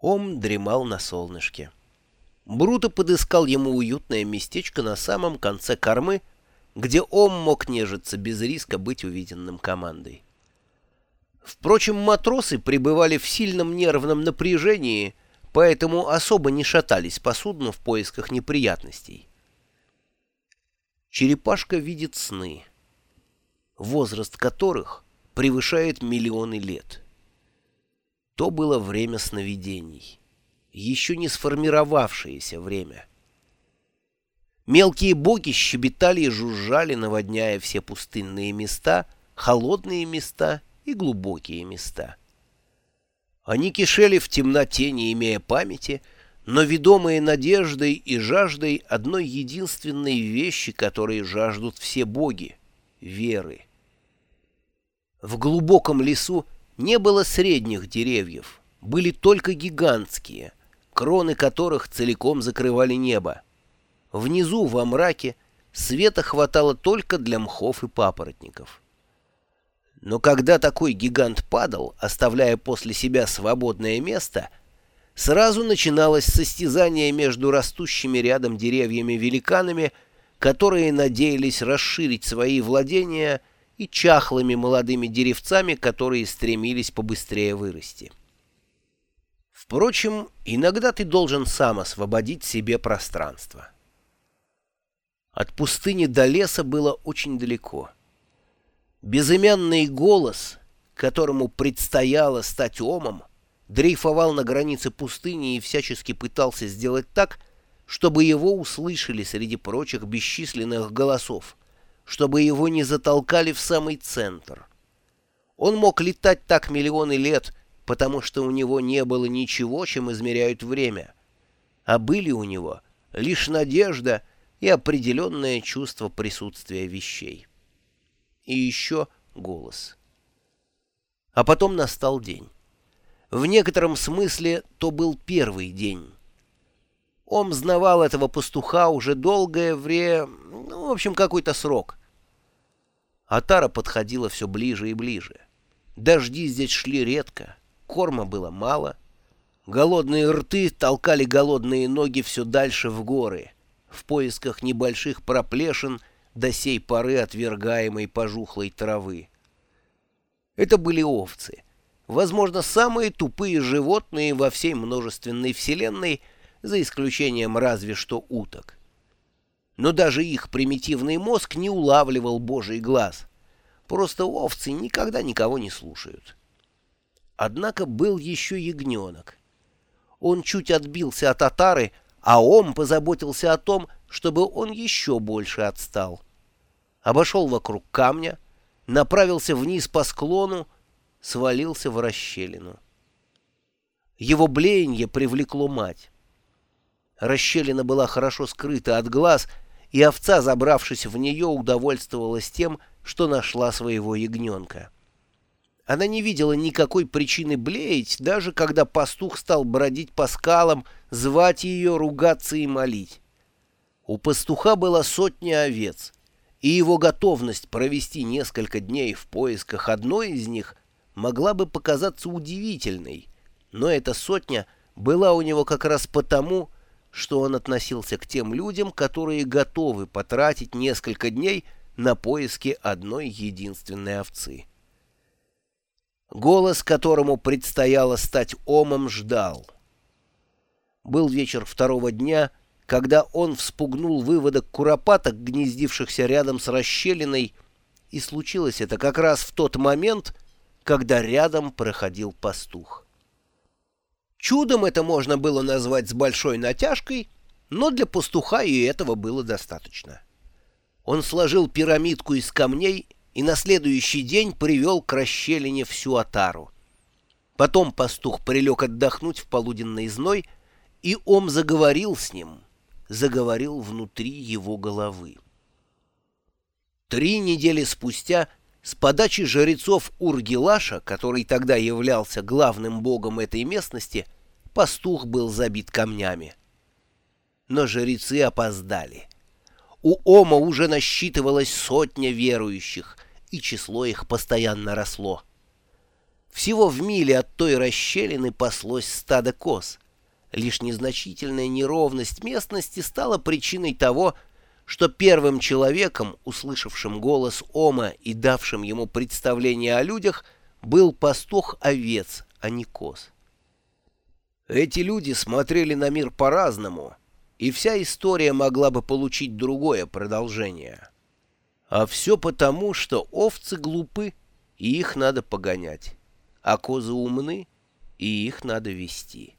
Ом дремал на солнышке. Бруто подыскал ему уютное местечко на самом конце кормы, где Ом мог нежиться без риска быть увиденным командой. Впрочем, матросы пребывали в сильном нервном напряжении, поэтому особо не шатались по судну в поисках неприятностей. Черепашка видит сны, возраст которых превышает миллионы лет. То было время сновидений, еще не сформировавшееся время. Мелкие боги щебетали и жужжали, наводняя все пустынные места, холодные места и глубокие места. Они кишели в темноте, не имея памяти, но ведомые надеждой и жаждой одной единственной вещи, которой жаждут все боги — веры. В глубоком лесу не было средних деревьев, были только гигантские, кроны которых целиком закрывали небо. Внизу, во мраке, света хватало только для мхов и папоротников. Но когда такой гигант падал, оставляя после себя свободное место, сразу начиналось состязание между растущими рядом деревьями-великанами, которые надеялись расширить свои владения и чахлыми молодыми деревцами, которые стремились побыстрее вырасти. Впрочем, иногда ты должен сам освободить себе пространство. От пустыни до леса было очень далеко. Безымянный голос, которому предстояло стать омом, дрейфовал на границе пустыни и всячески пытался сделать так, чтобы его услышали среди прочих бесчисленных голосов чтобы его не затолкали в самый центр. Он мог летать так миллионы лет, потому что у него не было ничего, чем измеряют время, а были у него лишь надежда и определенное чувство присутствия вещей. И еще голос. А потом настал день. В некотором смысле то был первый день. Он знавал этого пастуха уже долгое время, ну, в общем, какой-то срок. Атара подходила все ближе и ближе. Дожди здесь шли редко, корма было мало. Голодные рты толкали голодные ноги все дальше в горы, в поисках небольших проплешин до сей поры отвергаемой пожухлой травы. Это были овцы, возможно, самые тупые животные во всей множественной вселенной, за исключением разве что уток но даже их примитивный мозг не улавливал божий глаз. Просто овцы никогда никого не слушают. Однако был еще ягненок. Он чуть отбился от татары, а Ом позаботился о том, чтобы он еще больше отстал. Обошел вокруг камня, направился вниз по склону, свалился в расщелину. Его блеяние привлекло мать. Расщелина была хорошо скрыта от глаз — и овца, забравшись в нее, удовольствовалась тем, что нашла своего ягненка. Она не видела никакой причины блеять, даже когда пастух стал бродить по скалам, звать ее, ругаться и молить. У пастуха была сотня овец, и его готовность провести несколько дней в поисках одной из них могла бы показаться удивительной, но эта сотня была у него как раз потому, что он относился к тем людям, которые готовы потратить несколько дней на поиски одной единственной овцы. Голос, которому предстояло стать омом, ждал. Был вечер второго дня, когда он вспугнул выводок куропаток, гнездившихся рядом с расщелиной, и случилось это как раз в тот момент, когда рядом проходил пастух. Чудом это можно было назвать с большой натяжкой, но для пастуха и этого было достаточно. Он сложил пирамидку из камней и на следующий день привел к расщелине всю отару. Потом пастух прилег отдохнуть в полуденный зной, и Ом заговорил с ним, заговорил внутри его головы. Три недели спустя с подачи жрецов Ургилаша, который тогда являлся главным богом этой местности, пастух был забит камнями. Но жрецы опоздали. У Ома уже насчитывалось сотня верующих, и число их постоянно росло. Всего в миле от той расщелины паслось стадо коз. Лишь незначительная неровность местности стала причиной того, что первым человеком, услышавшим голос Ома и давшим ему представление о людях, был пастух овец, а не коз. Эти люди смотрели на мир по-разному, и вся история могла бы получить другое продолжение. А все потому, что овцы глупы, и их надо погонять, а козы умны, и их надо вести.